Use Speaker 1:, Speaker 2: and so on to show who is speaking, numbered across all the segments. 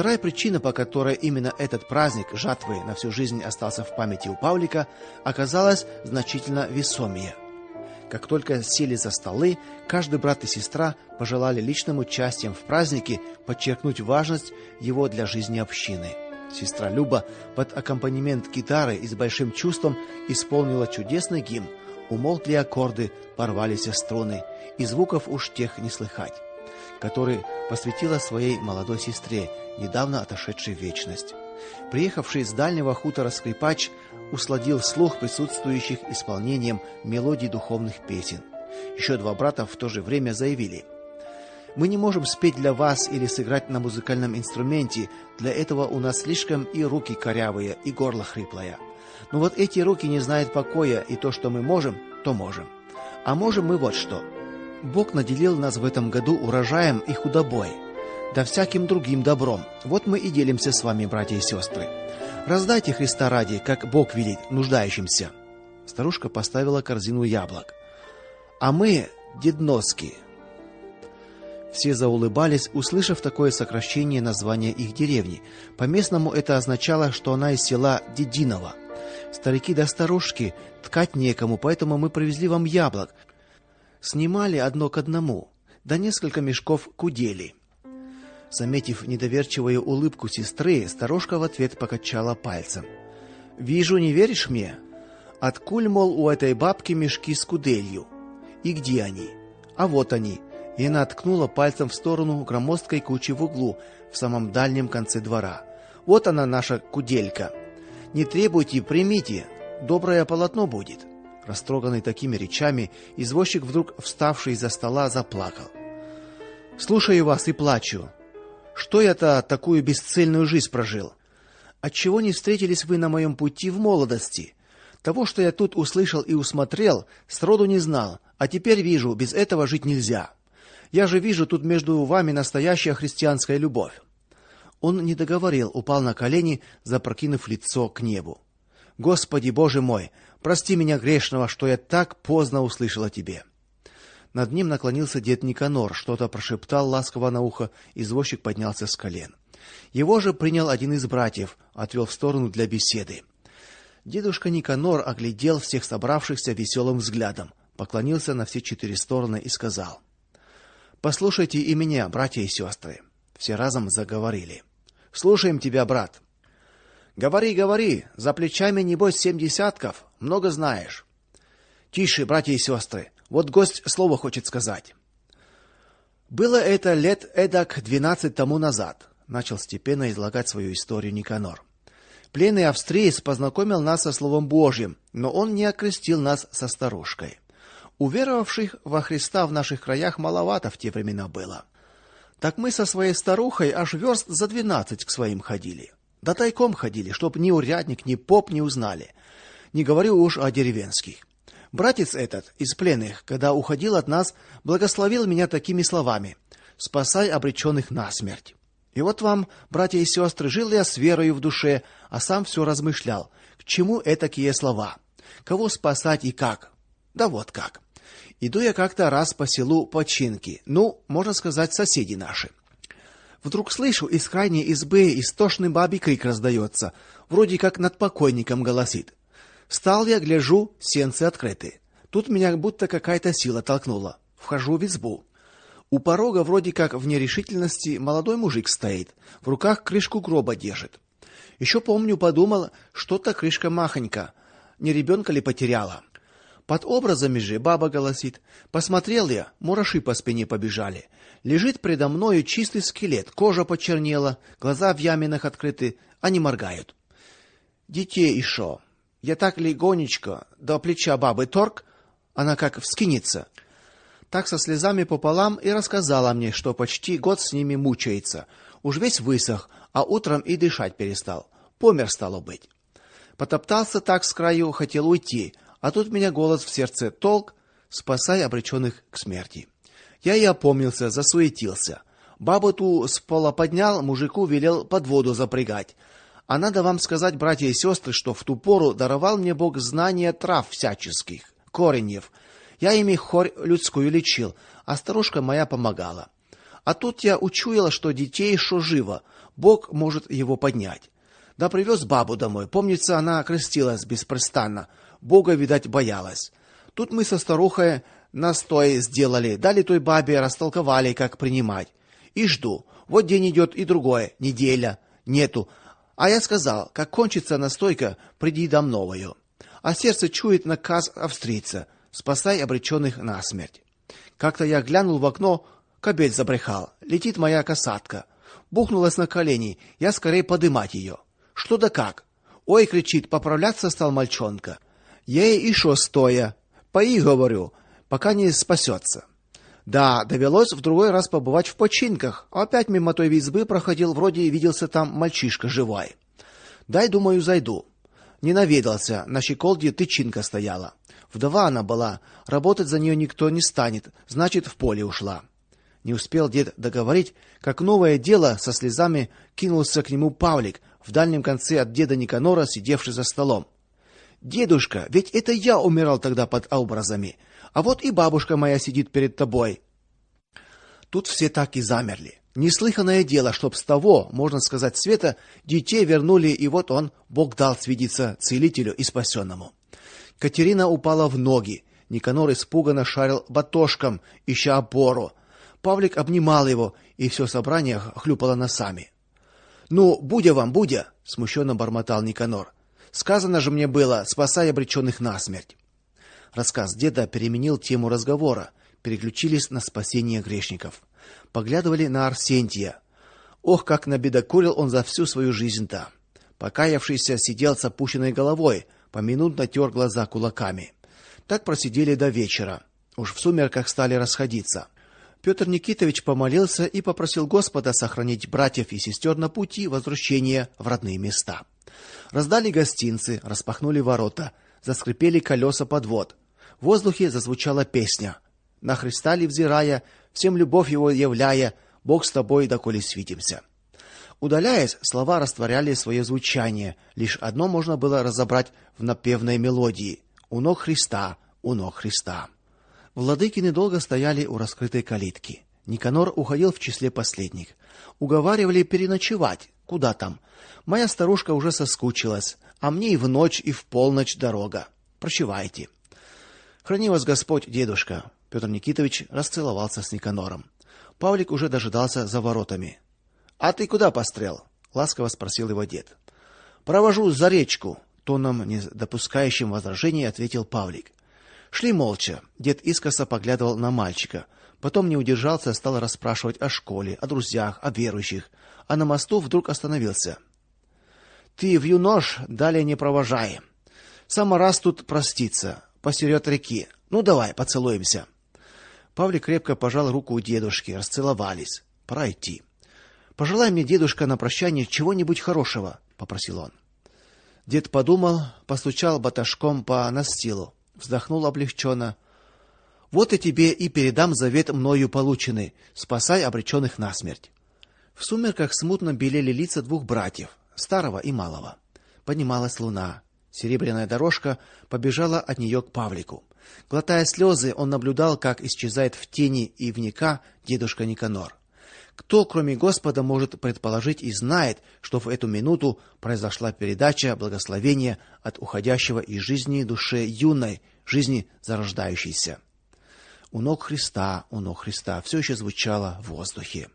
Speaker 1: Вторая причина, по которой именно этот праздник жатвы на всю жизнь остался в памяти у Павлика, оказалась значительно весомее. Как только сели за столы, каждый брат и сестра пожелали личным участием в празднике подчеркнуть важность его для жизни общины. Сестра Люба под аккомпанемент гитары и с большим чувством исполнила чудесный гимн. Умолкли аккорды, порвались струны, и звуков уж тех не слыхать, который посвятила своей молодой сестре, недавно отошедшей в вечность. Приехавший с дальнего хутора скрипач усладил слух присутствующих исполнением мелодий духовных песен. Еще два брата в то же время заявили: мы не можем спеть для вас или сыграть на музыкальном инструменте. Для этого у нас слишком и руки корявые, и горло хриплое. Но вот эти руки не знают покоя, и то, что мы можем, то можем. А можем мы вот что. Бог наделил нас в этом году урожаем и худобой, да всяким другим добром. Вот мы и делимся с вами, братья и сестры. Раздайте Христа ради, как Бог велит нуждающимся. Старушка поставила корзину яблок. А мы дедноски. Все заулыбались, услышав такое сокращение названия их деревни. По-местному это означало, что она из села Дединово. Старики да старушки, ткать некому, поэтому мы привезли вам яблок. Снимали одно к одному, да несколько мешков кудели. Заметив недоверчивую улыбку сестры, старушка в ответ покачала пальцем. Вижу, не веришь мне? Откуль мол у этой бабки мешки с куделью? И где они? А вот они. И она ткнула пальцем в сторону громоздкой кучи в углу, в самом дальнем конце двора. Вот она наша куделька. Не требуйте, примите, доброе полотно будет. Растроганный такими речами, извозчик вдруг, вставший из-за стола, заплакал. Слушаю вас и плачу. Что я-то такую бесцельную жизнь прожил? Отчего не встретились вы на моем пути в молодости? Того, что я тут услышал и усмотрел, сроду не знал, а теперь вижу, без этого жить нельзя. Я же вижу тут между вами настоящая христианская любовь. Он не договорил, упал на колени, запрокинув лицо к небу. Господи Боже мой, прости меня грешного, что я так поздно услышал о тебе. Над ним наклонился дед Никанор, что-то прошептал ласково на ухо, извозчик поднялся с колен. Его же принял один из братьев, отвел в сторону для беседы. Дедушка Никанор оглядел всех собравшихся веселым взглядом, поклонился на все четыре стороны и сказал: Послушайте и меня, братья и сестры. Все разом заговорили. Слушаем тебя, брат. Говори, говори, за плечами небось семь десятков, много знаешь. Тише, братья и сестры, вот гость слово хочет сказать. Было это лет эдак двенадцать тому назад, начал степенно излагать свою историю Никанор. Пленный австриец познакомил нас со словом Божьим, но он не окрестил нас со старушкой. Уверовавших во Христа в наших краях маловато в те времена было. Так мы со своей старухой аж верст за двенадцать к своим ходили. Да тайком ходили, чтоб ни урядник, ни поп не узнали. Не говорю уж о деревенских. Братец этот из пленных, когда уходил от нас, благословил меня такими словами: "Спасай обреченных на смерть". И вот вам, братья и сестры, жил я с верою в душе, а сам все размышлял, к чему этакие слова? Кого спасать и как? Да вот как. Иду я как-то раз по селу Починки. Ну, можно сказать, соседи наши. Вдруг слышу, из крайней избы истошный бабий крик раздается, вроде как над покойником голосит. Встал я, гляжу, сенцы открыты. Тут меня будто какая-то сила толкнула. Вхожу в избу. У порога вроде как в нерешительности молодой мужик стоит, в руках крышку гроба держит. Еще помню, подумал, что-то крышка махонька, не ребенка ли потеряла. Под образами же баба голосит: "Посмотрел я, мураши по спине побежали. Лежит предо мною чистый скелет, кожа почернела, глаза в яминах открыты, они моргают. Детей еще. Я так легонечко до плеча бабы торг, она как вскинется. Так со слезами пополам и рассказала мне, что почти год с ними мучается. Уж весь высох, а утром и дышать перестал. Помер стало быть. Потоптался так с краю, хотел уйти, а тут меня голос в сердце толк: спасай обреченных к смерти. Я и опомнился, засуетился. Бабу ту с пола поднял, мужику велел под воду запрягать. А надо вам сказать, братья и сестры, что в ту пору даровал мне Бог знания трав всяческих, кореньев. Я ими хорь людскую лечил, а старушка моя помогала. А тут я учуяла, что детей еще живо. Бог может его поднять. Да привез бабу домой. Помнится, она крестилась беспрестанно. Бога, видать, боялась. Тут мы со старухой настой сделали, дали той бабе, растолковали, как принимать. И жду. Вот день идет и другое, неделя. Нету. А я сказал, как кончится настойка, приди до новую. А сердце чует наказ австрийца: спасай обреченных на смерть. Как-то я глянул в окно, кобель забрехал. Летит моя касатка. Бухнулась на колени. Я скорее подымать ее. Что да как? Ой, кричит, поправляться стал мальчонка. Ей еще стоя. Пои, говорю, пока не спасется. Да, довелось в другой раз побывать в починках. Опять мимо той избы проходил, вроде виделся там мальчишка живой. Дай, думаю, зайду. Не наведался, на щеколде тычинка стояла. Вдова она была, работать за нее никто не станет, значит, в поле ушла. Не успел дед договорить, как новое дело со слезами кинулся к нему Павлик, в дальнем конце от деда Никанора, сидевший за столом. Дедушка, ведь это я умирал тогда под образами. А вот и бабушка моя сидит перед тобой. Тут все так и замерли. Неслыханное дело, чтоб с того, можно сказать, света детей вернули, и вот он, Бог дал свидеться целителю и спасенному. Катерина упала в ноги. Никанор испуганно шарил батошком, ища опору. Павлик обнимал его, и все собрание хлюпало носами. Ну, будя вам, будя, смущенно бормотал Никанор. Сказано же мне было, спасай обреченных на смерть. Рассказ деда переменил тему разговора, переключились на спасение грешников. Поглядывали на Арсентия. Ох, как набедокурил он за всю свою жизнь-то. Покаявшийся сидел с опущенной головой, поминутно тер глаза кулаками. Так просидели до вечера. Уж в сумерках стали расходиться. Петр Никитович помолился и попросил Господа сохранить братьев и сестер на пути возвращения в родные места. Раздали гостинцы, распахнули ворота, заскрипели колеса подвод. Воздухе зазвучала песня: На Христа ли взирая, всем любовь его являя, Бог с тобой, доколе свидимся. Удаляясь, слова растворяли свое звучание. Лишь одно можно было разобрать в напевной мелодии: у ног Христа, у ног Христа. Владыкины долго стояли у раскрытой калитки. Никанор уходил в числе последних. Уговаривали переночевать. Куда там? Моя старушка уже соскучилась, а мне и в ночь, и в полночь дорога. Прощевайте. Храни вас Господь, дедушка. Петр Никитович расцеловался с Никанором. Павлик уже дожидался за воротами. А ты куда пострел? ласково спросил его дед. Провожу за речку, тоном не допускающим возражений ответил Павлик. Шли молча. Дед искоса поглядывал на мальчика, потом не удержался, стал расспрашивать о школе, о друзьях, о верующих, а на мосту вдруг остановился. Ты в юнош далее не провожай. Сама раз тут проститься, посеред реки. Ну давай, поцелуемся. Павлик крепко пожал руку у дедушки, расцеловались. Пора идти. Пожелай мне, дедушка, на прощание чего-нибудь хорошего, попросил он. Дед подумал, постучал баташком по настилу, вздохнул облегченно. Вот и тебе и передам завет мною полученный: спасай обреченных на смерть. В сумерках смутно белели лица двух братьев, старого и малого. Поднималась луна. Серебряная дорожка побежала от нее к Павлику. Глотая слезы, он наблюдал, как исчезает в тени и вника дедушка Никанор. Кто, кроме Господа, может предположить и знает, что в эту минуту произошла передача благословения от уходящего из жизни душе юной, жизни зарождающейся. У ног Христа, у ног Христа все еще звучало в воздухе.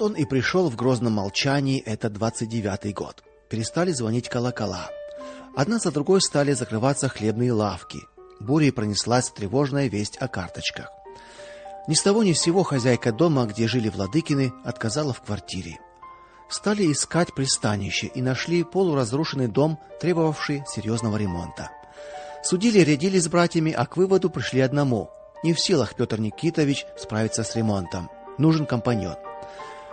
Speaker 1: Он и пришел в грозном молчании этот двадцать девятый год. Перестали звонить колокола. Одна за другой стали закрываться хлебные лавки. Бурей пронеслась тревожная весть о карточках. Ни с того ни с сего хозяйка дома, где жили Владыкины, отказала в квартире. Стали искать пристанище и нашли полуразрушенный дом, требовавший серьезного ремонта. Судили, рядили с братьями, а к выводу пришли одному: не в силах Петр Никитович справиться с ремонтом. Нужен компаньон.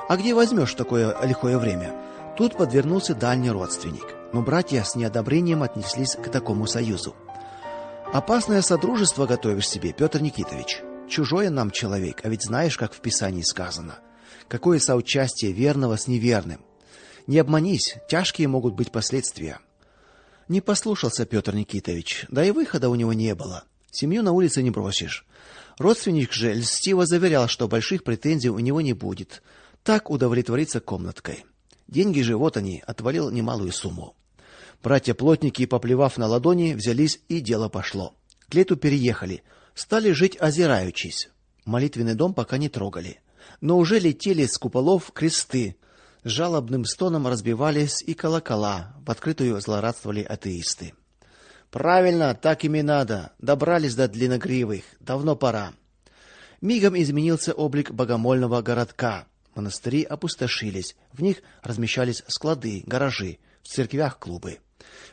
Speaker 1: А где возьмешь такое лихое время? Тут подвернулся дальний родственник, но братья с неодобрением отнеслись к такому союзу. Опасное содружество готовишь себе, Петр Никитович. Чужое нам человек, а ведь знаешь, как в Писании сказано: какое соучастие верного с неверным. Не обманись, тяжкие могут быть последствия. Не послушался Петр Никитович, да и выхода у него не было. Семью на улице не бросишь. Родственник же льстиво заверял, что больших претензий у него не будет. Так удовлетвориться комнаткой. Деньги же вот они, отвалил немалую сумму. Братья-плотники, поплевав на ладони, взялись, и дело пошло. К лету переехали, стали жить озираючись. Молитвенный дом пока не трогали, но уже летели с куполов кресты. С жалобным стоном разбивались и колокола, в открытую злорадствовали атеисты. Правильно, так им и надо. Добрались до длинногривых. Давно пора. Мигом изменился облик богомольного городка. Монастыри опустошились, в них размещались склады, гаражи, в церквях клубы.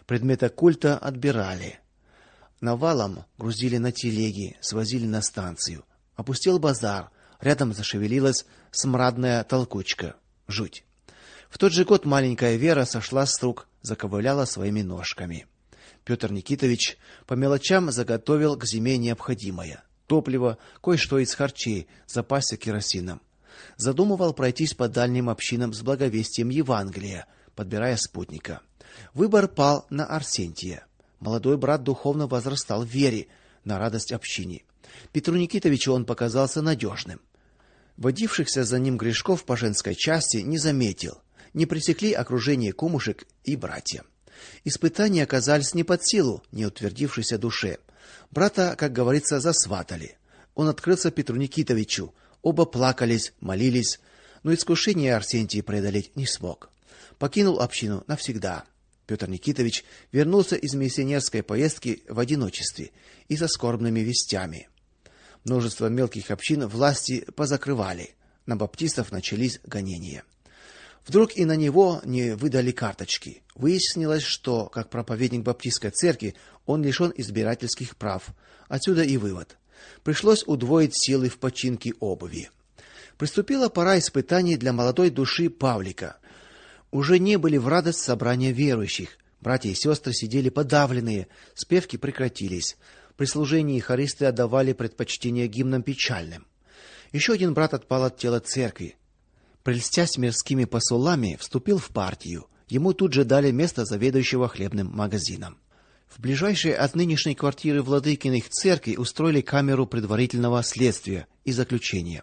Speaker 1: Предметы культа отбирали. Навалом грузили на телеги, свозили на станцию. Опустел базар, рядом зашевелилась смрадная толкучка. Жуть. В тот же год маленькая Вера сошла с рук, заковыляла своими ножками. Петр Никитович по мелочам заготовил к зиме необходимое: топливо, кое-что из харчей, запасся керосином. Задумывал пройтись по дальним общинам с благовестием Евангелия, подбирая спутника. Выбор пал на Арсентия. Молодой брат духовно возрастал в вере, на радость общине. Петру Никитовичу он показался надежным. Водившихся за ним грешков по женской части не заметил. Не пресекли окружение кумушек и братья. Испытания оказались не под силу неутвердившейся душе. Брата, как говорится, засватали. Он открылся Петру Никитовичу. Оба плакались, молились, но искушение Арсентий преодолеть не смог. Покинул общину навсегда. Петр Никитович вернулся из миссионерской поездки в одиночестве и со скорбными вестями. Множество мелких общин власти позакрывали. На баптистов начались гонения. Вдруг и на него не выдали карточки. Выяснилось, что, как проповедник баптистской церкви, он лишен избирательских прав. Отсюда и вывод. Пришлось удвоить силы в починке обуви. Приступила пора испытаний для молодой души Павлика. Уже не были в радость собрания верующих. Братья и сестры сидели подавленные, спевки прекратились. При служении хористы отдавали предпочтение гимнам печальным. Еще один брат отпал от тела церкви. Прельстясь мирскими посулами, вступил в партию. Ему тут же дали место заведующего хлебным магазином. В ближайшей от нынешней квартиры Владыкиных церкви устроили камеру предварительного следствия и заключения.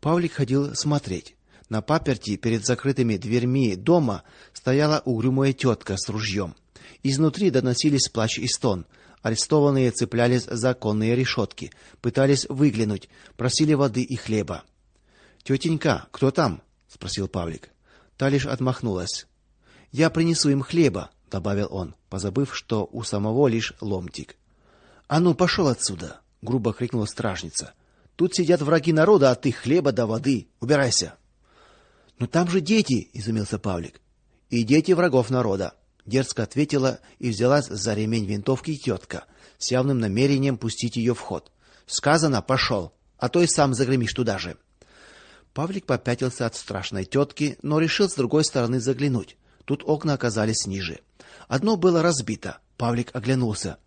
Speaker 1: Павлик ходил смотреть. На паперти перед закрытыми дверьми дома стояла угрюмая тетка с ружьем. Изнутри доносились плач и стон. Арестованные цеплялись за оконные решетки, пытались выглянуть, просили воды и хлеба. Тетенька, кто там? спросил Павлик. Та лишь отмахнулась. Я принесу им хлеба, добавил он, позабыв, что у самого лишь ломтик. А ну, пошел отсюда, грубо крикнула стражница. Тут сидят враги народа, а ты хлеба да воды. Убирайся. Но там же дети, изумился Павлик. И дети врагов народа, дерзко ответила и взялась за ремень винтовки тетка, с явным намерением пустить ее в ход. Сказано, пошел, а то и сам загремишь туда же. Павлик попятился от страшной тетки, но решил с другой стороны заглянуть. Тут окна оказались ниже. Одно было разбито. Павлик оглянулся.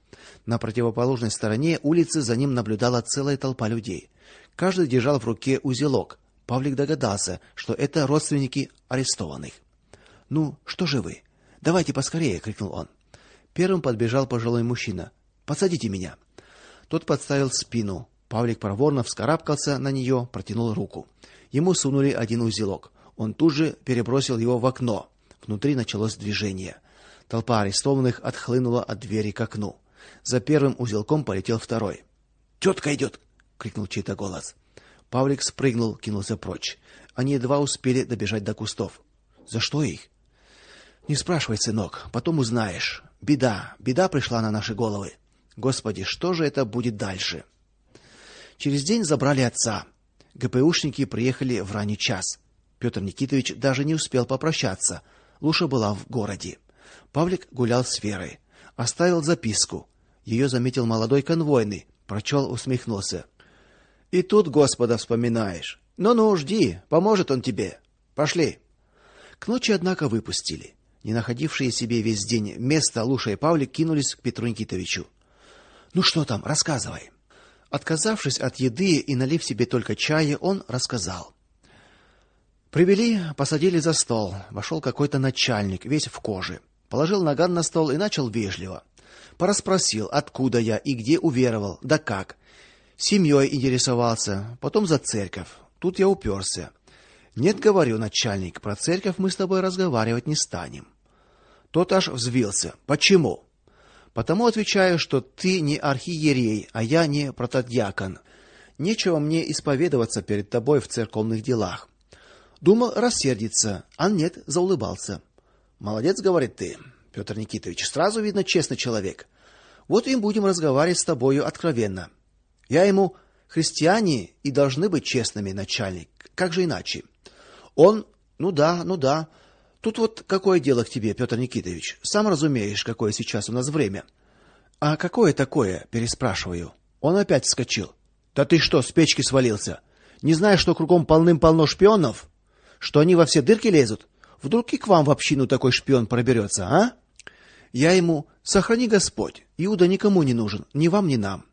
Speaker 1: На противоположной стороне улицы за ним наблюдала целая толпа людей. Каждый держал в руке узелок. Павлик догадался, что это родственники арестованных. "Ну, что же вы? Давайте поскорее", крикнул он. Первым подбежал пожилой мужчина. "Посадите меня". Тот подставил спину. Павлик проворно вскарабкался на нее, протянул руку. Ему сунули один узелок. Он тут же перебросил его в окно. Внутри началось движение. Толпа арестованных отхлынула от двери к окну. За первым узелком полетел второй. «Тетка идет!» — крикнул чей-то голос. Павлик спрыгнул, кинулся прочь. Они едва успели добежать до кустов. "За что их?" "Не спрашивай, сынок, потом узнаешь. Беда, беда пришла на наши головы. Господи, что же это будет дальше? Через день забрали отца. ГПУшники приехали в ранний час. Петр Никитович даже не успел попрощаться. Луша была в городе. Павлик гулял с Верой, оставил записку. Ее заметил молодой конвойный, прочел, усмехнулся. И тут Господа вспоминаешь. Ну-ну, жди, поможет он тебе. Пошли. К ночи однако выпустили. Не находившие себе весь день места Луша и Павлик кинулись к Петру Никитовичу. Ну что там, рассказывай. Отказавшись от еды и налив себе только чая, он рассказал. Привели, посадили за стол. Вошел какой-то начальник, весь в коже. Положил наган на стол и начал вежливо. Пораспросил, откуда я и где уверовал, да как. Семьей интересовался, потом за церковь. Тут я уперся. Нет, говорю, начальник, про церковь мы с тобой разговаривать не станем. Тот аж взвился. Почему? Потому отвечаю, что ты не архиерей, а я не протодиакон. Нечего мне исповедоваться перед тобой в церковных делах. Думал рассердиться, а нет, заулыбался. Молодец, говорит ты, Петр Никитович, сразу видно честный человек. Вот и будем разговаривать с тобою откровенно. Я ему христиане и должны быть честными, начальник. Как же иначе? Он: "Ну да, ну да. Тут вот какое дело к тебе, Петр Никитович? Сам разумеешь, какое сейчас у нас время". А какое такое, переспрашиваю. Он опять вскочил. Да ты что, с печки свалился? Не знаешь, что кругом полным-полно шпионов? Что они во все дырки лезут? Вдруг и к вам в общину такой шпион проберется, а? Я ему: "Сохрани Господь. Иуда никому не нужен, ни вам, ни нам".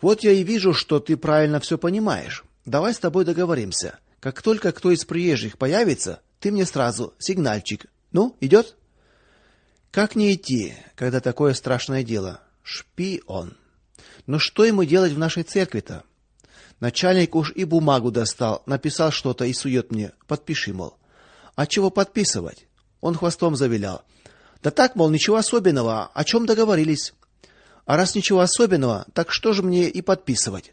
Speaker 1: Вот я и вижу, что ты правильно все понимаешь. Давай с тобой договоримся. Как только кто из приезжих появится, ты мне сразу сигнальчик. Ну, идет?» Как не идти, когда такое страшное дело? Шпион. Но что ему делать в нашей церкви-то? Начальник уж и бумагу достал, написал что-то и сует мне: "Подпиши, мол". А чего подписывать? Он хвостом завилял. Да так, мол, ничего особенного, о чем договорились. А раз ничего особенного, так что же мне и подписывать?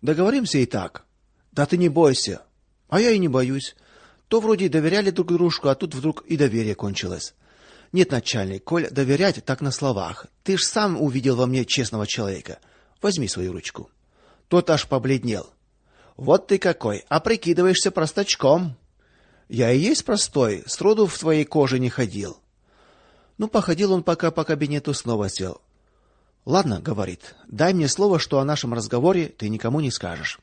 Speaker 1: Договоримся и так. Да ты не бойся. А я и не боюсь. То вроде доверяли друг дружку, а тут вдруг и доверие кончилось. Нет, начальник, коль доверять так на словах. Ты ж сам увидел во мне честного человека. Возьми свою ручку. Тот аж побледнел. Вот ты какой, а прикидываешься простачком. Я и есть простой, сроду в твоей коже не ходил. Ну, походил он пока по кабинету, снова сел. Ладно, говорит. Дай мне слово, что о нашем разговоре ты никому не скажешь.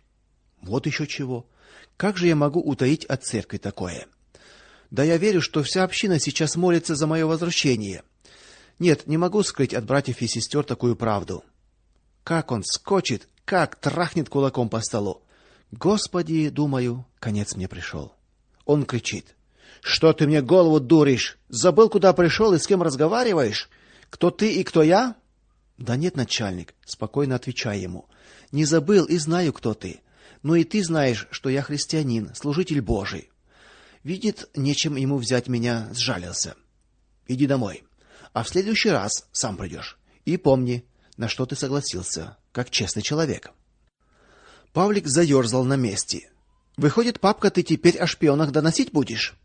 Speaker 1: Вот еще чего. Как же я могу утаить от церкви такое? Да я верю, что вся община сейчас молится за мое возвращение. Нет, не могу скрыть от братьев и сестер такую правду. Как он скочит, как трахнет кулаком по столу. Господи, думаю, конец мне пришел. Он кричит: "Что ты мне голову дуришь? Забыл, куда пришел и с кем разговариваешь? Кто ты и кто я?" Да нет, начальник, спокойно отвечай ему. Не забыл и знаю, кто ты. Но и ты знаешь, что я христианин, служитель Божий. Видит, нечем ему взять меня, сжалился. Иди домой. А в следующий раз сам придешь. И помни, на что ты согласился, как честный человек. Павлик заерзал на месте. Выходит, папка, ты теперь о шпионах доносить будешь?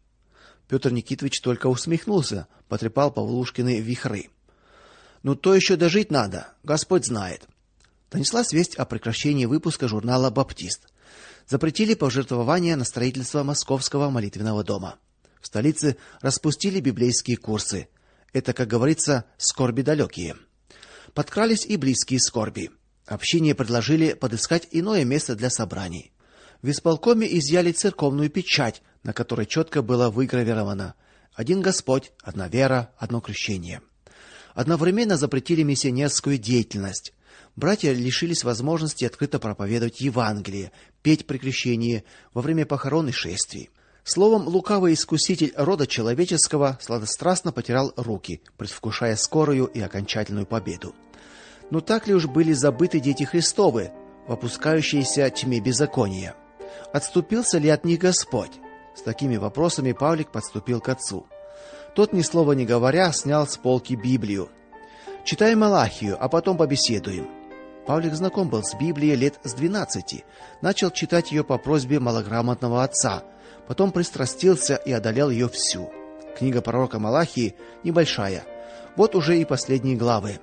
Speaker 1: Петр Никитович только усмехнулся, потрепал Павлушкины вихры. Ну то еще дожить надо, Господь знает. Донеслась весть о прекращении выпуска журнала Баптист запретили пожертвования на строительство Московского молитвенного дома. В столице распустили библейские курсы. Это, как говорится, скорби далекие. Подкрались и близкие скорби. Общине предложили подыскать иное место для собраний. В исполкоме изъяли церковную печать, на которой четко было выгравировано: один Господь, одна вера, одно крещение. Одновременно запретили миссионерскую деятельность братья лишились возможности открыто проповедовать Евангелие, петь при крещении во время похорон и шествий. Словом, лукавый искуситель рода человеческого сладострастно потирал руки, предвкушая скорую и окончательную победу. Но так ли уж были забыты дети Христовы, в опускающейся тьме беззакония? Отступился ли от них Господь? С такими вопросами Павлик подступил к отцу. Тот ни слова не говоря снял с полки Библию. Читай Малахию, а потом побеседуем. Павлик знаком был с Библией лет с двенадцати, начал читать ее по просьбе малограмотного отца, потом пристрастился и одолел ее всю. Книга пророка Малахии небольшая, Вот уже и последние главы.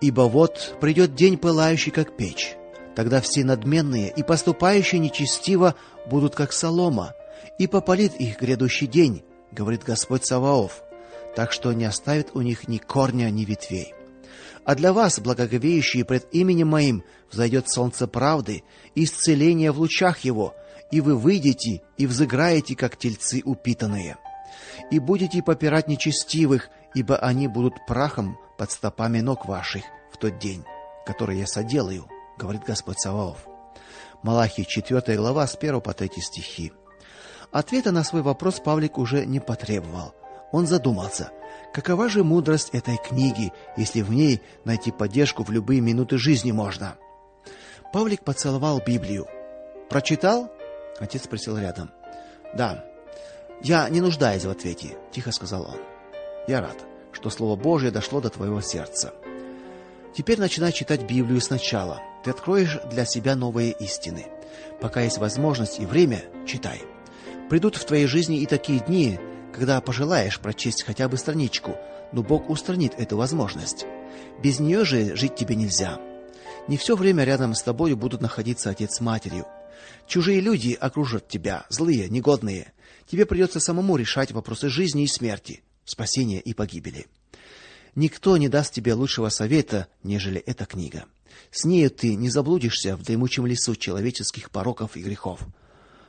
Speaker 1: Ибо вот придет день пылающий как печь. Тогда все надменные и поступающие нечестиво будут как солома, и попалит их грядущий день, говорит Господь Саваоф. Так что не оставит у них ни корня, ни ветвей. А для вас, благоговеющие пред именем моим, взойдет солнце правды и исцеления в лучах его, и вы выйдете и взыграете, как тельцы упитанные. И будете попирать нечестивых, ибо они будут прахом под стопами ног ваших в тот день, который я соделаю, говорит Господь Саваоф. Малахия 4 глава с 1 по 3 стихи. Ответа на свой вопрос Павлик уже не потребовал. Он задумался, какова же мудрость этой книги, если в ней найти поддержку в любые минуты жизни можно. Павлик поцеловал Библию. Прочитал? Отец спросил рядом. Да. Я не нуждаюсь в ответе, тихо сказал он. Я рад, что слово Божье дошло до твоего сердца. Теперь начинай читать Библию сначала. Ты откроешь для себя новые истины. Пока есть возможность и время, читай. Придут в твоей жизни и такие дни, когда пожелаешь прочесть хотя бы страничку, но Бог устранит эту возможность. Без нее же жить тебе нельзя. Не все время рядом с тобой будут находиться отец с матерью. Чужие люди окружат тебя, злые, негодные. Тебе придется самому решать вопросы жизни и смерти, спасения и погибели. Никто не даст тебе лучшего совета, нежели эта книга. С нею ты не заблудишься в дремучем лесу человеческих пороков и грехов.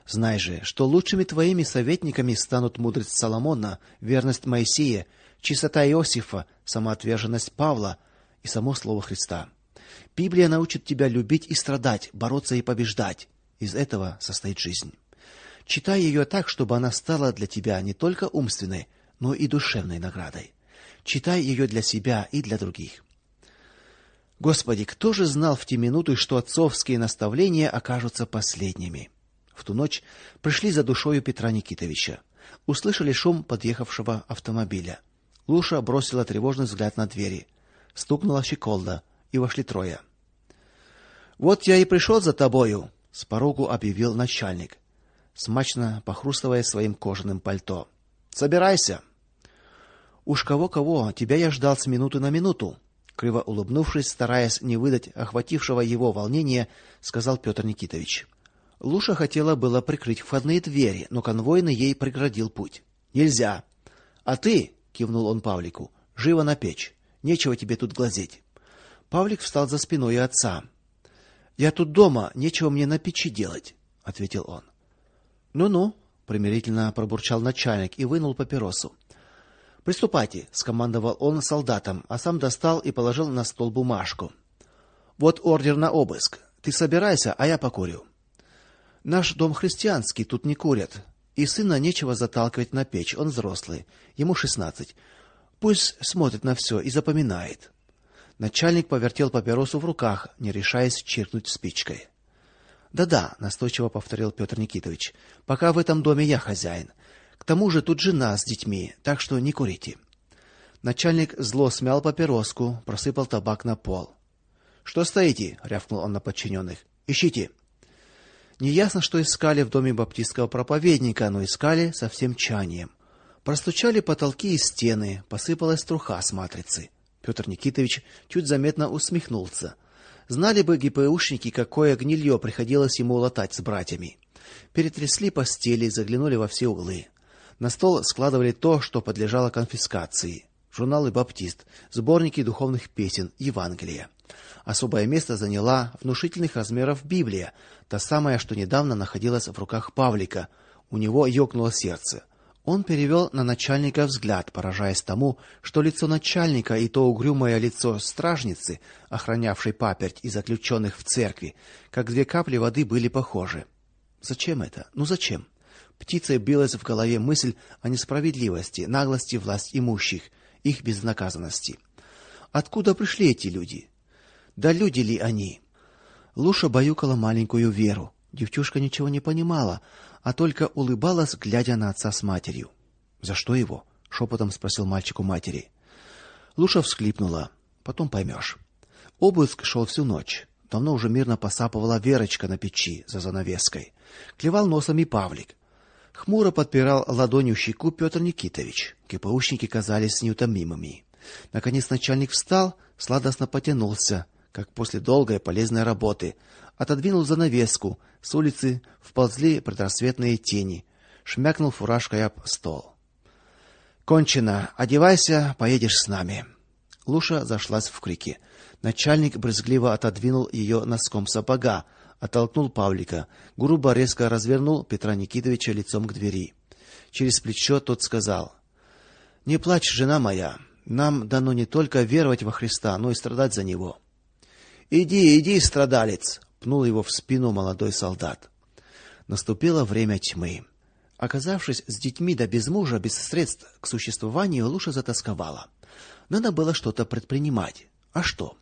Speaker 1: Знай же, что лучшими твоими советниками станут мудрость Соломона, верность Моисея, чистота Иосифа, самоотверженность Павла и само слово Христа. Библия научит тебя любить и страдать, бороться и побеждать. Из этого состоит жизнь. Читай ее так, чтобы она стала для тебя не только умственной, но и душевной наградой. Читай ее для себя и для других. Господи, кто же знал в те минуты, что отцовские наставления окажутся последними? В ту ночь пришли за душою Петра Никитовича. Услышали шум подъехавшего автомобиля. Луша бросила тревожный взгляд на двери. Стукнула щеколда, и вошли трое. Вот я и пришел за тобою, с порогу объявил начальник, смачно похрустывая своим кожаным пальто. Собирайся. Уж кого-кого, тебя я ждал с минуты на минуту, криво улыбнувшись, стараясь не выдать охватившего его волнения, сказал Петр Никитович. Луша хотела было прикрыть входные двери, но конвойный ей преградил путь. Нельзя. А ты, кивнул он Павлику. Живо на печь. Нечего тебе тут глазеть. Павлик встал за спиной отца. Я тут дома, нечего мне на печи делать, ответил он. Ну-ну, примирительно пробурчал начальник и вынул папиросу. Приступайте, скомандовал он солдатам, а сам достал и положил на стол бумажку. Вот ордер на обыск. Ты собирайся, а я покурю. Наш дом христианский, тут не курят. И сына нечего заталкивать на печь, он взрослый, ему шестнадцать. Пусть смотрит на все и запоминает. Начальник повертел папиросу в руках, не решаясь чиркнуть спичкой. Да-да, настойчиво повторил Петр Никитович. Пока в этом доме я хозяин. К тому же тут жена с детьми, так что не курите. Начальник зло смял папироску, просыпал табак на пол. Что стоите? рявкнул он на подчиненных. Ищите. Неясно, что искали в доме баптистского проповедника, но искали со всем чанием. Простучали потолки и стены, посыпалась труха с матрицы. Петр Никитович чуть заметно усмехнулся. Знали бы ГПУшники, какое гнилье приходилось ему латать с братьями. Перетрясли постели, заглянули во все углы. На стол складывали то, что подлежало конфискации: журналы Баптист, сборники духовных песен, Евангелия. Особое место заняла внушительных размеров Библия, та самая, что недавно находилась в руках Павлика. У него ёкнуло сердце. Он перевел на начальника взгляд, поражаясь тому, что лицо начальника и то угрюмое лицо стражницы, охранявшей паперть и заключенных в церкви, как две капли воды были похожи. Зачем это? Ну зачем? Птицей билась в голове мысль о несправедливости, наглости власть имущих, их безнаказанности. Откуда пришли эти люди? Да люди ли они? Луша баюкала маленькую Веру. Девчушка ничего не понимала, а только улыбалась, глядя на отца с матерью. "За что его?" шепотом спросил мальчик у матери. Луша всхлипнула. "Потом поймешь». Обыск шел всю ночь. Давно уже мирно посапывала Верочка на печи за занавеской. Клевал носом и Павлик. Хмуро подпирал ладонью щеку Петр Никитович. КПУшники казались неутомимыми. Наконец начальник встал, сладостно потянулся, как после долгой полезной работы, отодвинул занавеску, с улицы вползли предрассветные тени, шмякнул фуражкой об стол. Кончено. Одевайся, поедешь с нами. Луша зашлась в крике. Начальник брезгливо отодвинул ее носком сапога, оттолкнул Павлика, грубо резко развернул Петра Никитовича лицом к двери. Через плечо тот сказал: "Не плачь, жена моя. Нам дано не только веровать во Христа, но и страдать за него". "Иди, иди, страдалец", пнул его в спину молодой солдат. Наступило время тьмы. Оказавшись с детьми да без мужа, без средств к существованию, Луша затасковала. Надо было что-то предпринимать. А что?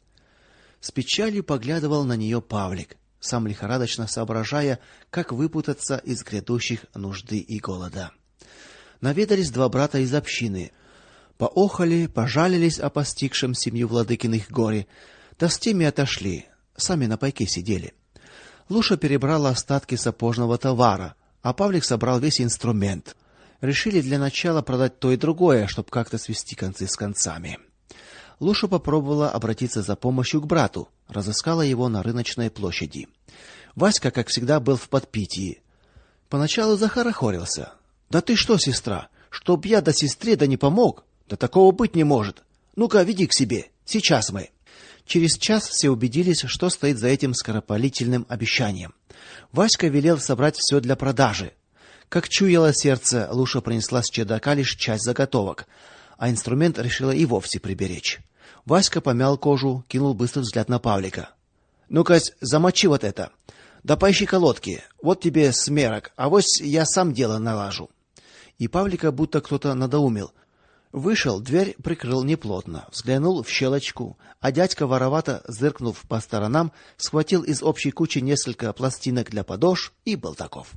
Speaker 1: С печалью поглядывал на нее Павлик, сам лихорадочно соображая, как выпутаться из грядущих нужды и голода. Наведались два брата из общины. Поохали, пожалились о постигшем семью Владыкиных горе, да с теми отошли, сами на пайке сидели. Луша перебрала остатки сапожного товара, а Павлик собрал весь инструмент. Решили для начала продать то и другое, чтобы как-то свести концы с концами. Луша попробовала обратиться за помощью к брату, разыскала его на рыночной площади. Васька, как всегда, был в подпитии. Поначалу захорохорился. Да ты что, сестра, чтоб я до сестре да не помог? Да такого быть не может. Ну-ка, веди к себе. Сейчас мы. Через час все убедились, что стоит за этим скоропалительным обещанием. Васька велел собрать все для продажи. Как чуяло сердце, Луша принесла с чердака лишь часть заготовок, а инструмент решила и вовсе приберечь. Васька помял кожу, кинул быстрый взгляд на Павлика. Ну-ка, замочи вот это. Да поищи колодки. Вот тебе смерок, а вот я сам дело налажу. И Павлика будто кто-то надоумил. Вышел, дверь прикрыл неплотно, взглянул в щелочку, а дядька воровато зыркнув по сторонам, схватил из общей кучи несколько пластинок для подошв и был таков.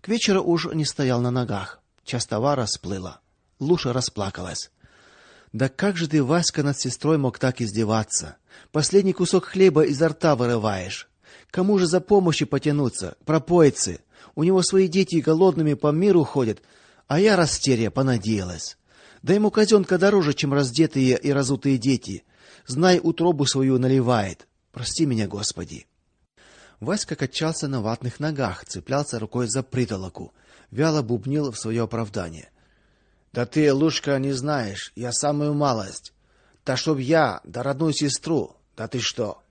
Speaker 1: К вечеру уж не стоял на ногах. Часть товара сплыла. Луша расплакалась. Да как же ты, Васька, над сестрой мог так издеваться? Последний кусок хлеба изо рта вырываешь. Кому же за помощью потянуться? Пропоицы. У него свои дети голодными по миру ходят, а я растеря понадеялась. Да ему казенка дороже, чем раздетые и разутые дети. Знай, утробу свою наливает. Прости меня, Господи. Васька качался на ватных ногах, цеплялся рукой за притолоку, вяло бубнил в свое оправдание. Да ты, Лушка, не знаешь, я самую малость. Да чтоб я, да родную сестру. Да ты что?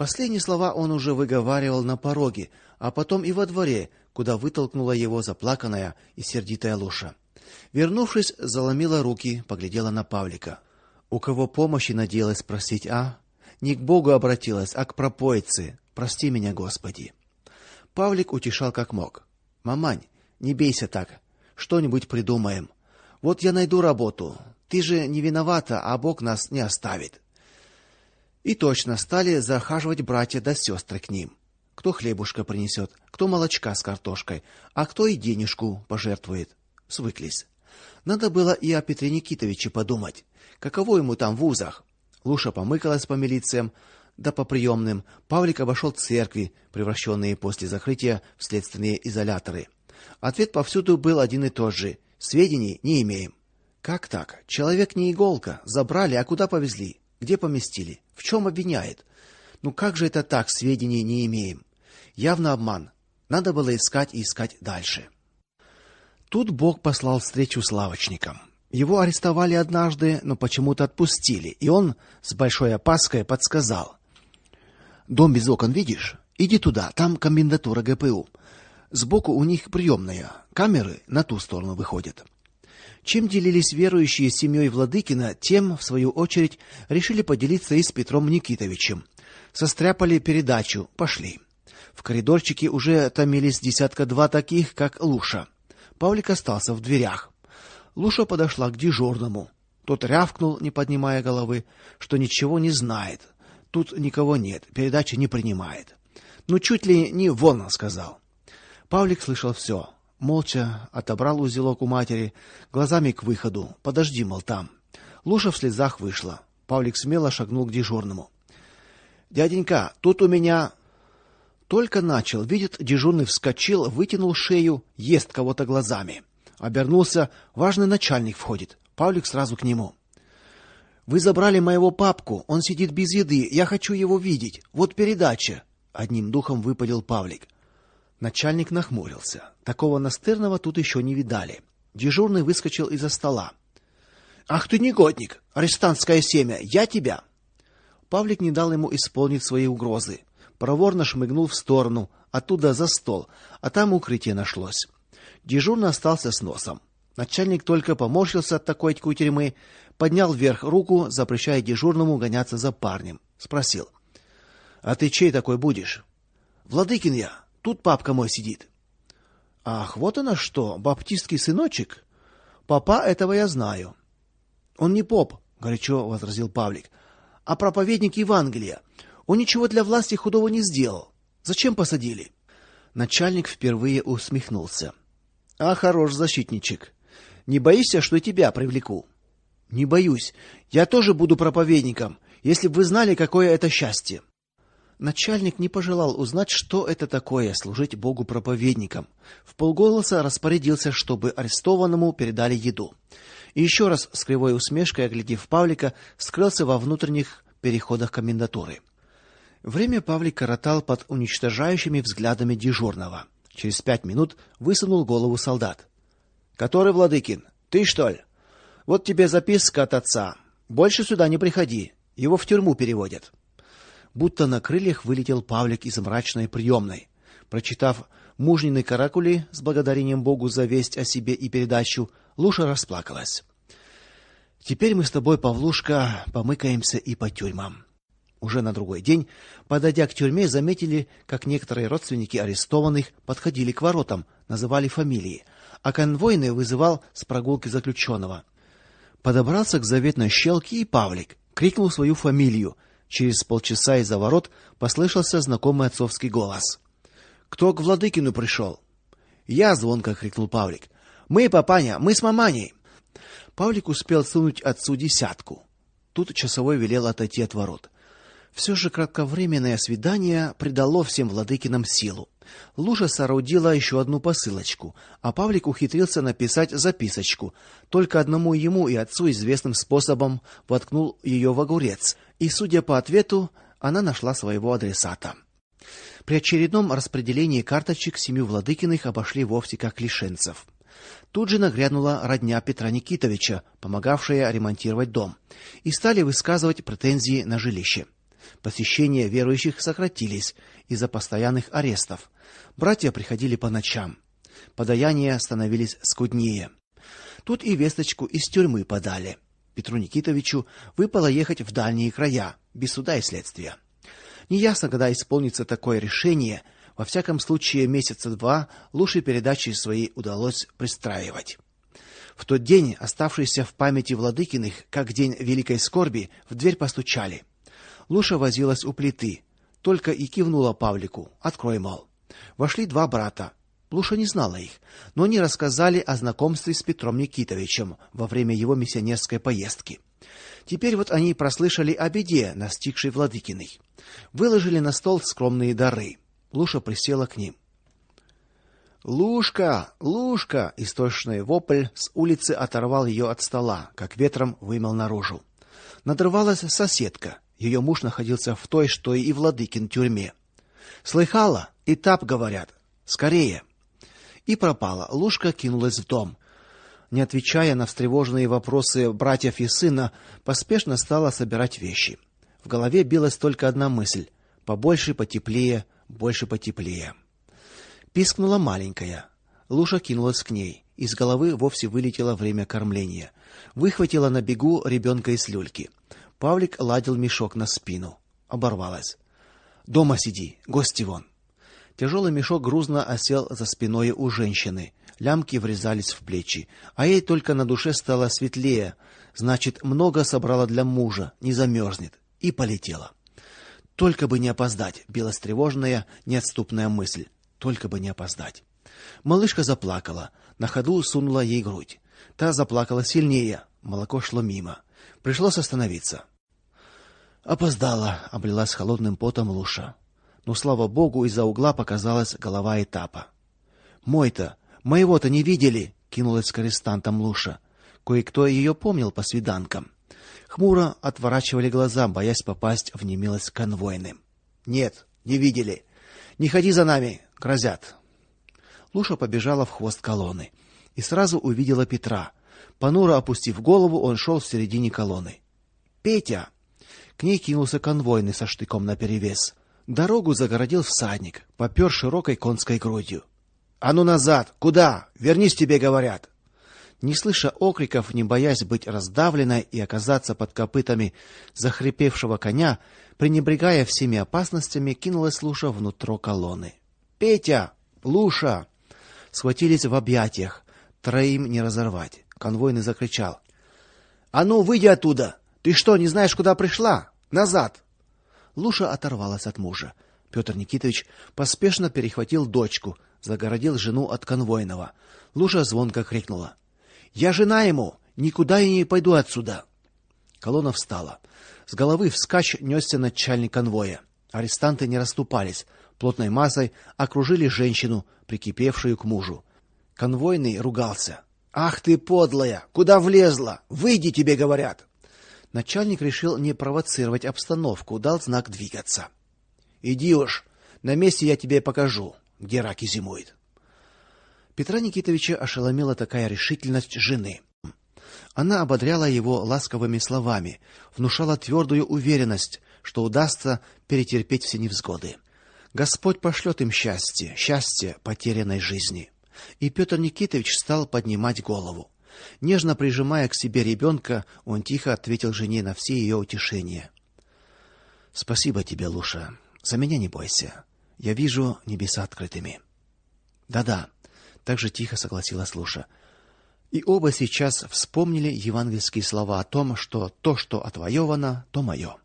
Speaker 1: Последние слова он уже выговаривал на пороге, а потом и во дворе, куда вытолкнула его заплаканная и сердитая Луша. Вернувшись, заломила руки, поглядела на Павлика. У кого помощи надеялась спросить, а? Не к Богу обратилась, а к пропоице. Прости меня, Господи. Павлик утешал как мог. Мамань, не бейся так. Что-нибудь придумаем. Вот я найду работу. Ты же не виновата, а Бог нас не оставит. И точно стали захаживать братья да сестры к ним. Кто хлебушка принесет, кто молочка с картошкой, а кто и денежку пожертвует свыклись. Надо было и о Петре Никитовиче подумать. Каково ему там в вузах? Луша помыкалась по милициям, да по приемным. Павлик обошел церкви, превращенные после закрытия в следственные изоляторы. Ответ повсюду был один и тот же: сведений не имеем. Как так? Человек не иголка, забрали, а куда повезли? Где поместили? В чем обвиняет? Ну как же это так, сведений не имеем? Явно обман. Надо было искать и искать дальше. Тут Бог послал встречу с лавочником. Его арестовали однажды, но почему-то отпустили, и он с большой опаской подсказал: "Дом без окон видишь? Иди туда, там комендатура ГПУ. Сбоку у них приемная, камеры на ту сторону выходят". Чем делились верующие с семьей Владыкина, тем в свою очередь решили поделиться и с Петром Никитовичем. Состряпали передачу, пошли. В коридорчике уже томились десятка два таких, как Луша. Павлик остался в дверях. Луша подошла к дежурному. Тот рявкнул, не поднимая головы, что ничего не знает. Тут никого нет, передачи не принимает. Ну чуть ли не вон, сказал. Павлик слышал все. Молча отобрал узелок у матери, глазами к выходу. Подожди, мол, там. Луша в слезах вышла. Павлик смело шагнул к дежурному. Дяденька, тут у меня только начал, видит, дежурный вскочил, вытянул шею, ест кого-то глазами. Обернулся, важный начальник входит. Павлик сразу к нему. Вы забрали моего папку, он сидит без еды. Я хочу его видеть. Вот передача, одним духом выпалил Павлик. Начальник нахмурился. Такого настырного тут еще не видали. Дежурный выскочил из-за стола. Ах ты негодник, арестантское семя, я тебя. Павлик не дал ему исполнить свои угрозы. Проворно шмыгнул в сторону, оттуда за стол, а там укрытие нашлось. Дежурный остался с носом. Начальник только поморщился от такой кутерьмы, поднял вверх руку, запрещая дежурному гоняться за парнем. Спросил: "А ты чей такой будешь?" "Владыкин я. Тут папка мой сидит". "Ах, вот оно что, баптистский сыночек. Папа этого я знаю". "Он не поп", горячо возразил Павлик, "а проповедник Евангелия. Он ничего для власти худого не сделал. Зачем посадили?" Начальник впервые усмехнулся. "А хорош защитничек. Не боишься, что тебя привлеку?" Не боюсь. Я тоже буду проповедником, если бы вы знали, какое это счастье. Начальник не пожелал узнать, что это такое служить Богу проповедником. В полголоса распорядился, чтобы арестованному передали еду. И еще раз с кривой усмешкой оглядев Павлика, скрылся во внутренних переходах комендатуры. Время Павлик коротал под уничтожающими взглядами дежурного. Через пять минут высунул голову солдат. "Который Владыкин? Ты что ли?" Вот тебе записка от отца. Больше сюда не приходи. Его в тюрьму переводят. Будто на крыльях вылетел Павлик из мрачной приемной. Прочитав мужнины каракули с благодарением Богу за весть о себе и передачу, Луша расплакалась. Теперь мы с тобой, Павлушка, помыкаемся и по тюрьмам. Уже на другой день, подойдя к тюрьме, заметили, как некоторые родственники арестованных подходили к воротам, называли фамилии, а конвойный вызывал с прогулки заключенного. Подобрался к заветной щелке и Павлик крикнул свою фамилию. Через полчаса из-за ворот послышался знакомый отцовский голос. Кто к Владыкину пришел?» Я звонко крикнул Павлик. Мы, папаня, мы с маманей. Павлик успел сунуть отцу десятку. Тут часовой велел отойти от ворот. Все же кратковременное свидание придало всем владыкинам силу. Лужа соорудила еще одну посылочку, а Павлик ухитрился написать записочку. Только одному ему и отцу известным способом воткнул ее в огурец, и, судя по ответу, она нашла своего адресата. При очередном распределении карточек семью Владыкиных обошли вовсе как лишенцев. Тут же нагрянула родня Петра Никитовича, помогавшая ремонтировать дом, и стали высказывать претензии на жилище. Посещения верующих сократились из-за постоянных арестов. Братья приходили по ночам. Подаяния становились скуднее. Тут и весточку из тюрьмы подали. Петру Никитовичу выпало ехать в дальние края, без суда и следствия. Неясно, когда исполнится такое решение, во всяком случае месяца два лучшие передачи свои удалось пристраивать. В тот день, оставшийся в памяти Владыкиных как день великой скорби, в дверь постучали. Луша возилась у плиты, только и кивнула Павлику: "Открой, мол". Вошли два брата. Луша не знала их, но они рассказали о знакомстве с Петром Никитовичем во время его миссионерской поездки. Теперь вот они прослышали о беде, настигшей Владыкиной. Выложили на стол скромные дары. Луша присела к ним. Лушка, Лушка, истошный вопль с улицы оторвал ее от стола, как ветром вымел наружу. Надрывалась соседка. Ее муж находился в той, что и Владыкин тюрьме. Слыхала? И тап говорят. Скорее. И пропала. Лушка кинулась в дом. Не отвечая на встревоженные вопросы братьев и сына, поспешно стала собирать вещи. В голове билась только одна мысль: побольше, потеплее, больше потеплее. Пискнула маленькая. Луша кинулась к ней. Из головы вовсе вылетело время кормления. Выхватила на бегу ребенка из люльки. Павлик ладил мешок на спину. Оборвалось. Дома сиди, гости вон. Тяжелый мешок грузно осел за спиной у женщины. Лямки врезались в плечи, а ей только на душе стало светлее. Значит, много собрала для мужа, не замерзнет. И полетела. Только бы не опоздать, била тревожная, неотступная мысль. Только бы не опоздать. Малышка заплакала, на ходу сунула ей грудь. Та заплакала сильнее, молоко шло мимо. Пришлось остановиться. Опоздала, облилась холодным потом Луша. Но слава богу, из-за угла показалась голова этапа. Мой-то, моего-то не видели, кинулась к арестантам Луша. Кое-кто ее помнил по свиданкам. хмуро отворачивали глаза, боясь попасть в немилость конвойным. Нет, не видели. Не ходи за нами, грозят. Луша побежала в хвост колонны и сразу увидела Петра. Понуро опустив голову, он шел в середине колонны. Петя к ней кинулся конвойный со штыком наперевес. Дорогу загородил всадник, попер широкой конской грудью. А ну назад, куда? Вернись, тебе говорят. Не слыша окриков, не боясь быть раздавленной и оказаться под копытами захрипевшего коня, пренебрегая всеми опасностями, кинулась Луша внутрь колонны. Петя, Луша схватились в объятиях, троим не разорвать. Конвойный закричал: "А ну, выйди оттуда! Ты что, не знаешь, куда пришла? Назад!" Луша оторвалась от мужа. Петр Никитович поспешно перехватил дочку, загородил жену от конвойного. Луша звонко крикнула: "Я жена ему, никуда я не пойду отсюда". Колонна встала. С головы вскачь нёсся начальник конвоя. Арестанты не расступались, плотной массой окружили женщину, прикипевшую к мужу. Конвойный ругался: "Ах ты подлая, куда влезла? Выйди, тебе говорят". Начальник решил не провоцировать обстановку, дал знак двигаться. Иди уж, на месте я тебе покажу, где раки зимуют. Петра Никитовича ошеломила такая решительность жены. Она ободряла его ласковыми словами, внушала твердую уверенность, что удастся перетерпеть все невзгоды. Господь пошлет им счастье, счастье потерянной жизни. И Петр Никитович стал поднимать голову. Нежно прижимая к себе ребенка, он тихо ответил жене на все ее утешения. Спасибо тебе, Луша. За меня не бойся. Я вижу небеса открытыми. Да-да, так же тихо согласилась Луша. И оба сейчас вспомнили евангельские слова о том, что то, что отвоевано, то мое.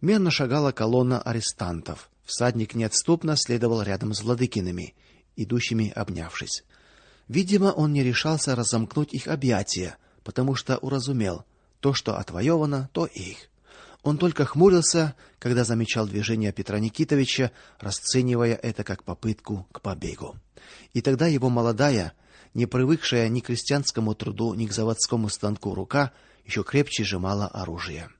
Speaker 1: Мерно шагала колонна арестантов. Всадник неотступно следовал рядом с владыкиными, идущими обнявшись. Видимо, он не решался разомкнуть их объятия, потому что уразумел: то, что отвоевано, то их. Он только хмурился, когда замечал движение Петра Никитовича, расценивая это как попытку к побегу. И тогда его молодая, не привыкшая ни к крестьянскому труду, ни к заводскому станку рука, еще крепче сжимала оружие.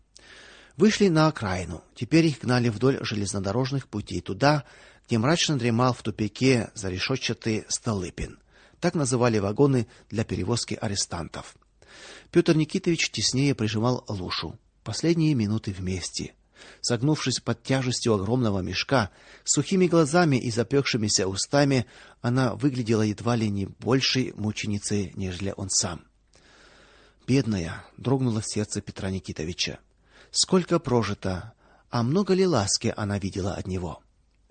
Speaker 1: Вышли на окраину. Теперь их гнали вдоль железнодорожных путей туда, где мрачно дремал в тупике зарешетчатый Столыпин. Так называли вагоны для перевозки арестантов. Петр Никитович теснее прижимал Лушу. Последние минуты вместе. Согнувшись под тяжестью огромного мешка, сухими глазами и запекшимися устами, она выглядела едва ли не большей мученицей, нежели он сам. Бедная, дрогнуло сердце Петра Никитовича. Сколько прожито, а много ли ласки она видела от него?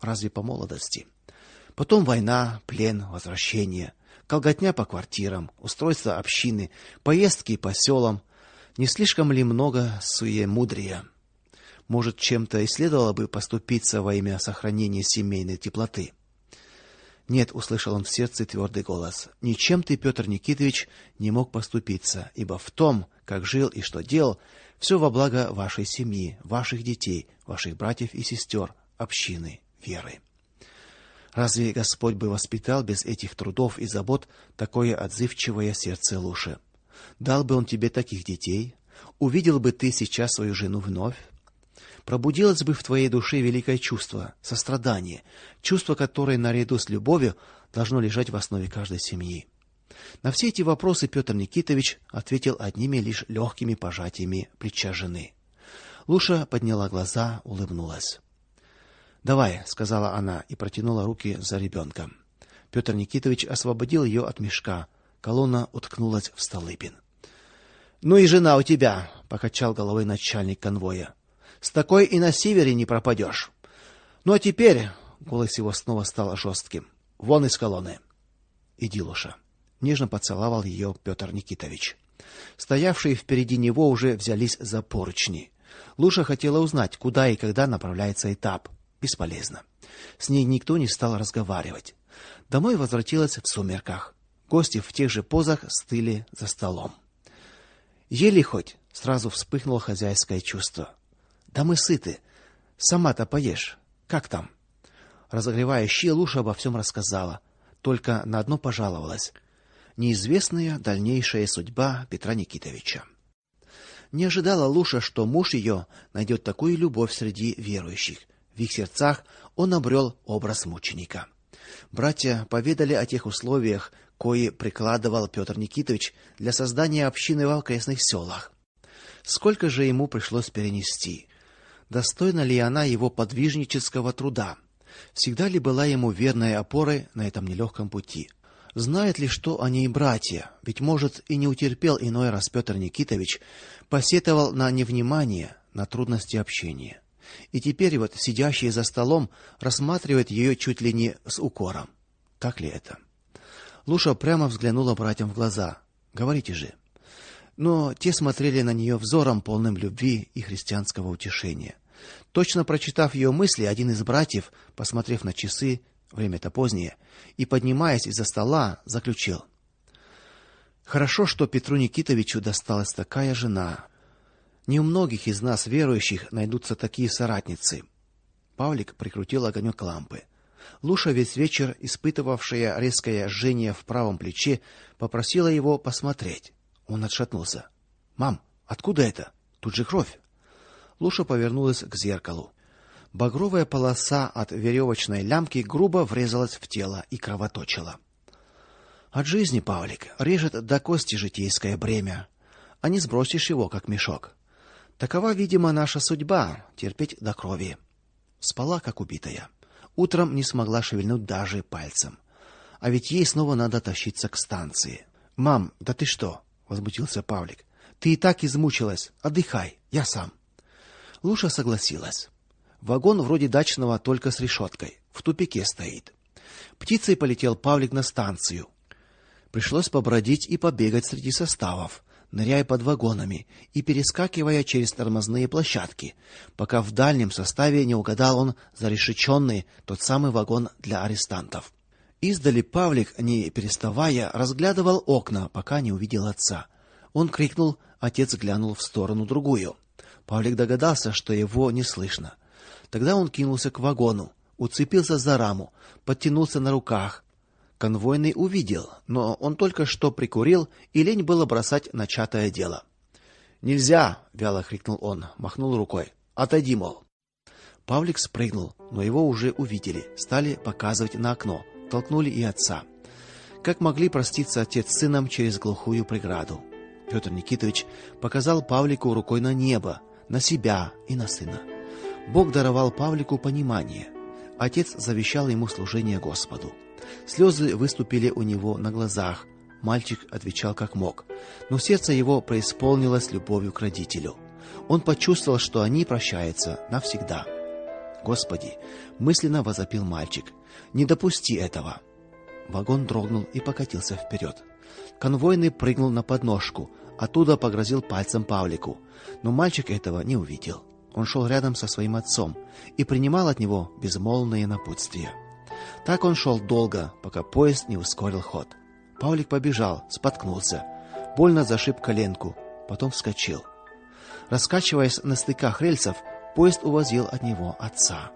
Speaker 1: Разве по молодости? Потом война, плен, возвращение, колготня по квартирам, устройство общины, поездки по селам. Не слишком ли много суемудрия? Может, чем-то и следовало бы поступиться во имя сохранения семейной теплоты. Нет, услышал он в сердце твердый голос. Ничем ты, Петр Никитович, не мог поступиться, ибо в том, как жил и что делал, все во благо вашей семьи, ваших детей, ваших братьев и сестер, общины, веры. Разве Господь бы воспитал без этих трудов и забот такое отзывчивое сердце Луши? Дал бы он тебе таких детей? Увидел бы ты сейчас свою жену вновь? Пробудилось бы в твоей душе великое чувство, сострадание, чувство, которое наряду с любовью должно лежать в основе каждой семьи. На все эти вопросы Петр Никитович ответил одними лишь легкими пожатиями плеча жены. Луша подняла глаза, улыбнулась. "Давай", сказала она и протянула руки за ребенком. Петр Никитович освободил ее от мешка. Колонна уткнулась в Столыпин. "Ну и жена у тебя", покачал головой начальник конвоя. "С такой и на севере не пропадешь. Ну а теперь, голос его снова стал жестким. Вон из колонны. Иди, Луша. Нежно поцеловал ее Петр Никитович. Стоявшие впереди него уже взялись за поручни. Луша хотела узнать, куда и когда направляется этап. Бесполезно. С ней никто не стал разговаривать. Домой возвратилась в сумерках. Гости в тех же позах стыли за столом. Ели хоть, сразу вспыхнуло хозяйское чувство. Да мы сыты. Сама-то поешь. Как там? Разогревая щи, Луша обо всем рассказала, только на одно пожаловалась: неизвестная дальнейшая судьба Петра Никитовича. Не ожидала Луша, что муж ее найдет такую любовь среди верующих. В их сердцах он обрел образ мученика. Братья поведали о тех условиях, кои прикладывал Петр Никитович для создания общины в окрестных селах. Сколько же ему пришлось перенести? Достойна ли она его подвижнического труда? Всегда ли была ему верной опорой на этом нелегком пути? Знает ли что о ней братья? Ведь, может, и не утерпел иной раз Петр Никитович, посетовал на невнимание, на трудности общения. И теперь вот сидящий за столом рассматривает ее чуть ли не с укором. Так ли это? Луша прямо взглянула братьям в глаза. Говорите же. Но те смотрели на нее взором полным любви и христианского утешения. Точно прочитав ее мысли, один из братьев, посмотрев на часы, время-то позднее, и поднимаясь из-за стола, заключил: Хорошо, что Петру Никитовичу досталась такая жена. Не у многих из нас верующих найдутся такие соратницы. Павлик прикрутил огонек лампы. Луша весь вечер, испытывавшая резкое жжение в правом плече, попросила его посмотреть. Он отшатнулся. "Мам, откуда это? Тут же кровь!» Луша повернулась к зеркалу. Багровая полоса от веревочной лямки грубо врезалась в тело и кровоточила. От жизни, Павлик, режет до кости житейское бремя, а не сбросишь его как мешок. Такова, видимо, наша судьба терпеть до крови. Спала как убитая. Утром не смогла шевельнуть даже пальцем. А ведь ей снова надо тащиться к станции. Мам, да ты что? возмутился Павлик. Ты и так измучилась. Отдыхай, я сам. Луша согласилась. Вагон вроде дачного, только с решеткой. В тупике стоит. Птицей полетел Павлик на станцию. Пришлось побродить и побегать среди составов, ныряя под вагонами и перескакивая через тормозные площадки, пока в дальнем составе не угадал он зарешеченный тот самый вагон для арестантов. Издали Павлик, не переставая, разглядывал окна, пока не увидел отца. Он крикнул, отец глянул в сторону другую. Павлик догадался, что его не слышно. Тогда он кинулся к вагону, уцепился за раму, подтянулся на руках. Конвойный увидел, но он только что прикурил, и лень было бросать начатое дело. "Нельзя", вяло крикнул он, махнул рукой. "Отойди, мол". Павлик спрыгнул, но его уже увидели, стали показывать на окно, толкнули и отца. Как могли проститься отец с сыном через глухую преграду? Петр Никитович показал Павлику рукой на небо, на себя и на сына. Бог даровал Павлику понимание. Отец завещал ему служение Господу. Слезы выступили у него на глазах. Мальчик отвечал как мог, но сердце его преисполнилось любовью к родителю. Он почувствовал, что они прощаются навсегда. Господи, мысленно возопил мальчик. Не допусти этого. Вагон дрогнул и покатился вперед. Конвойный прыгнул на подножку, оттуда погрозил пальцем Павлику, но мальчик этого не увидел. Он шел рядом со своим отцом и принимал от него безмолвные напутствия. Так он шел долго, пока поезд не ускорил ход. Павлик побежал, споткнулся, больно зашиб коленку, потом вскочил. Раскачиваясь на стыках рельсов, поезд увозил от него отца.